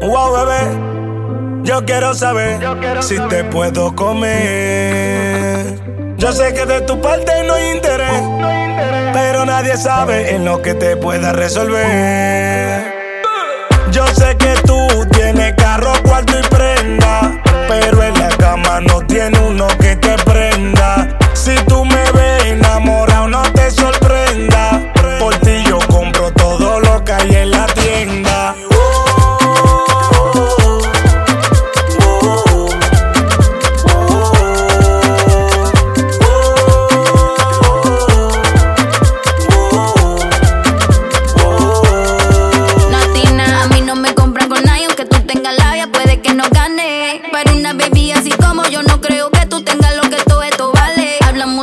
wow, bebé. Yo quiero saber si te puedo comer. Yo sé que de tu parte no hay interés, pero nadie sabe en lo que te pueda resolver. Yo sé que tú tienes carro, cuarto y prenda, pero en la cama no tiene uno que te prenda. Si tú me ves enamorado, no te sorprenda. Por ti yo compro todo lo que hay en la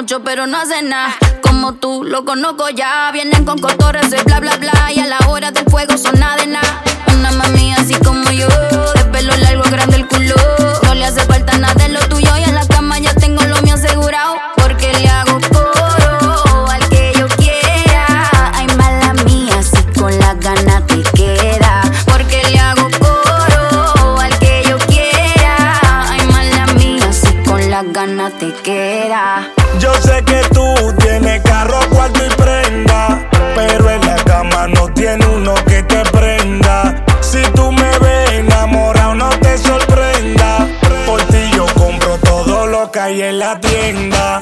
mucho, pero no hacen nada. Como tú, lo conozco ya. Vienen con cotorres y bla, bla, bla. Y a la hora del fuego son nada Yo sé que tú tienes carro, cuarto y prenda, pero en la cama no tiene uno que te prenda. Si tú me ves enamorado, no te sorprenda. Por ti yo compro todo lo que hay en la tienda.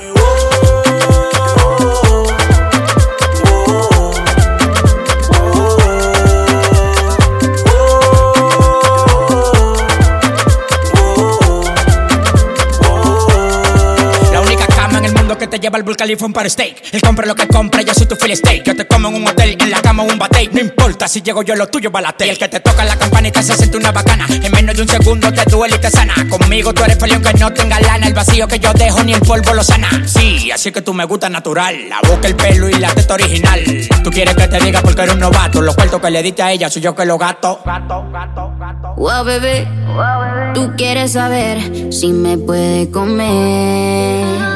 Que te lleva al Burj Khalifa un para steak. Él compra lo que compra, yo soy tu filet steak. Yo te como en un hotel, en la cama un bate. No importa si llego yo, lo tuyo balate. Y el que te toca la campanita se siente una bacana. En menos de un segundo te duele y te sana. Conmigo tú eres feliz aunque no tenga lana. El vacío que yo dejo ni el polvo lo sana. Sí, así que tú me gusta natural. La boca, el pelo y la teta original. Tú quieres que te diga porque eres un novato. Los cuartos que le diste a ella soy yo que lo gato. Gato, gato, gato. Wow, bebé, tú quieres saber si me puede comer.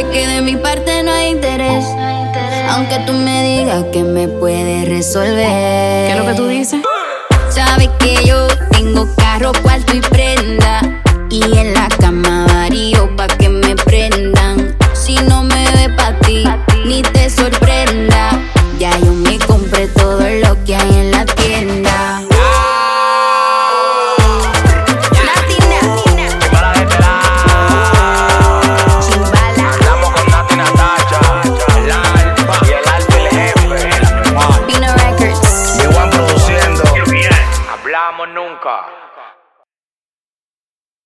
Sabes que de mi parte no hay interés. Aunque tú me digas que me puedes resolver. ¿Qué es lo que tú dices? Sabes que yo tengo carro, cuarto y prenda. Y en la cama varío pa' que me prendan. Si no me ve pa' ti, ni te sorprenda. como nunca.